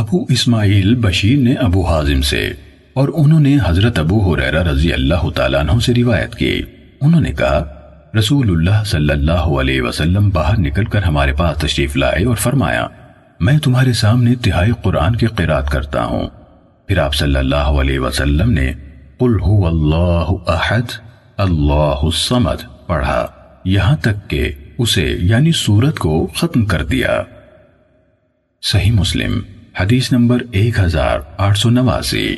ابو اسماعیل بشیر نے ابو حازم سے اور انہوں نے حضرت ابو حریرہ رضی اللہ تعالیٰ عنہ سے روایت کی۔ انہوں نے کہا، رسول اللہ صلی اللہ علیہ وسلم باہر نکل کر ہمارے پاس تشریف لائے اور فرمایا، میں تمہارے سامنے تہائی قرآن کی قرآت کرتا ہوں۔ پھر آپ صلی اللہ علیہ وسلم نے قل هو اللہ احد، اللہ الصمد پڑھا۔ یہاں تک کہ اسے یعنی سورت کو ختم کر دیا۔ صحیح مسلم۔ حدیث نمبر ایک ہزار آٹھ سو نواسی۔